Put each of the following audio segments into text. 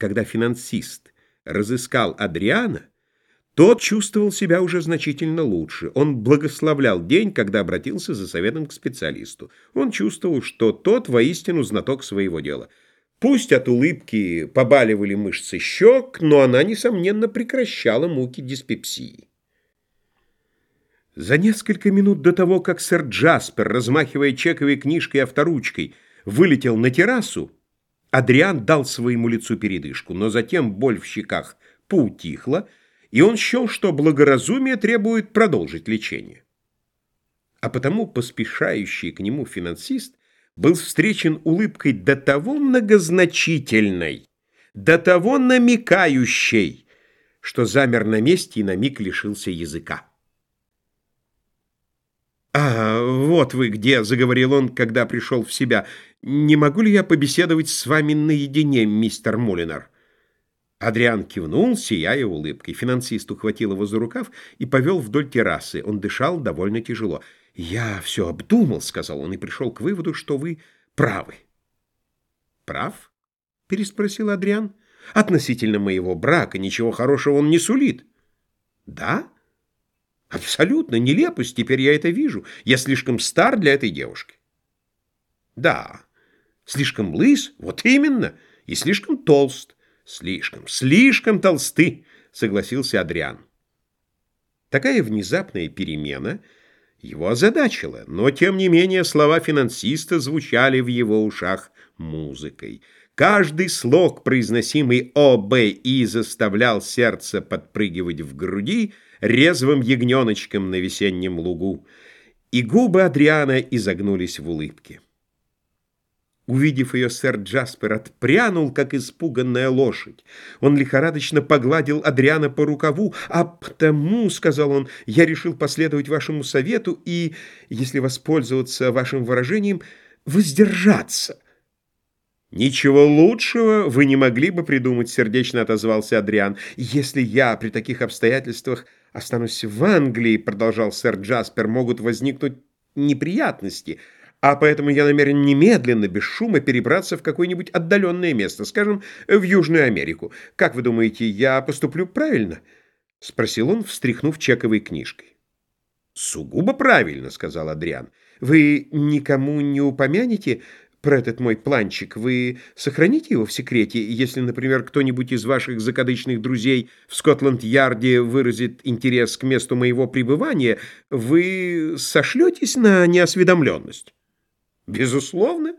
Когда финансист разыскал Адриана, тот чувствовал себя уже значительно лучше. Он благословлял день, когда обратился за советом к специалисту. Он чувствовал, что тот воистину знаток своего дела. Пусть от улыбки побаливали мышцы щек, но она, несомненно, прекращала муки диспепсии. За несколько минут до того, как сэр Джаспер, размахивая чековой книжкой и авторучкой, вылетел на террасу, Адриан дал своему лицу передышку, но затем боль в щеках поутихла, и он счел, что благоразумие требует продолжить лечение. А потому поспешающий к нему финансист был встречен улыбкой до того многозначительной, до того намекающей, что замер на месте и на миг лишился языка. «А, вот вы где», — заговорил он, когда пришел в себя. «Не могу ли я побеседовать с вами наедине, мистер Мулинар?» Адриан кивнул, сияя улыбкой. Финансист ухватил его за рукав и повел вдоль террасы. Он дышал довольно тяжело. «Я все обдумал», — сказал он, и пришел к выводу, что вы правы. «Прав?» — переспросил Адриан. «Относительно моего брака ничего хорошего он не сулит». «Да?» «Абсолютно нелепость, теперь я это вижу. Я слишком стар для этой девушки». «Да, слишком лыс, вот именно, и слишком толст». «Слишком, слишком толсты», — согласился Адриан. Такая внезапная перемена его озадачила, но, тем не менее, слова финансиста звучали в его ушах музыкой. Каждый слог, произносимый ОБИ, заставлял сердце подпрыгивать в груди резвым ягненочком на весеннем лугу, и губы Адриана изогнулись в улыбке. Увидев ее, сэр Джаспер отпрянул, как испуганная лошадь. Он лихорадочно погладил Адриана по рукаву. «А потому, — сказал он, — я решил последовать вашему совету и, если воспользоваться вашим выражением, воздержаться». «Ничего лучшего вы не могли бы придумать», — сердечно отозвался Адриан. «Если я при таких обстоятельствах останусь в Англии, — продолжал сэр Джаспер, — могут возникнуть неприятности». А поэтому я намерен немедленно, без шума, перебраться в какое-нибудь отдаленное место, скажем, в Южную Америку. Как вы думаете, я поступлю правильно?» — спросил он, встряхнув чековой книжкой. «Сугубо правильно», — сказал Адриан. «Вы никому не упомянете про этот мой планчик? Вы сохраните его в секрете, если, например, кто-нибудь из ваших закадычных друзей в Скотланд-Ярде выразит интерес к месту моего пребывания, вы сошлетесь на неосведомленность?» «Безусловно».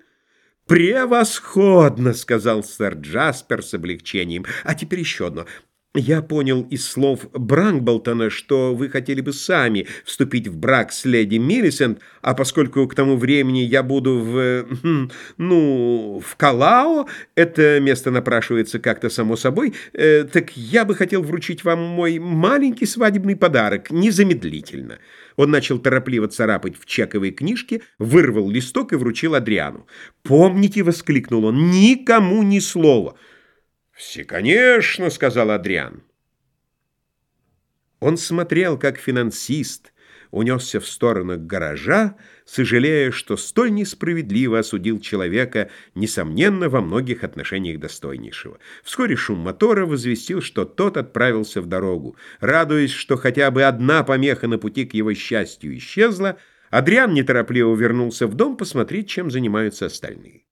«Превосходно!» — сказал сэр Джаспер с облегчением. «А теперь еще одно. Я понял из слов Бранкболтона, что вы хотели бы сами вступить в брак с леди Миллисент, а поскольку к тому времени я буду в... Хм, ну, в Калао, это место напрашивается как-то само собой, э, так я бы хотел вручить вам мой маленький свадебный подарок незамедлительно». Он начал торопливо царапать в чековой книжке, вырвал листок и вручил Адриану. «Помните», — воскликнул он, — «никому ни слова». «Все, конечно», — сказал Адриан. Он смотрел, как финансист унесся в сторону гаража, сожалея, что столь несправедливо осудил человека, несомненно, во многих отношениях достойнейшего. Вскоре шум мотора возвестил, что тот отправился в дорогу. Радуясь, что хотя бы одна помеха на пути к его счастью исчезла, Адриан неторопливо вернулся в дом посмотреть, чем занимаются остальные.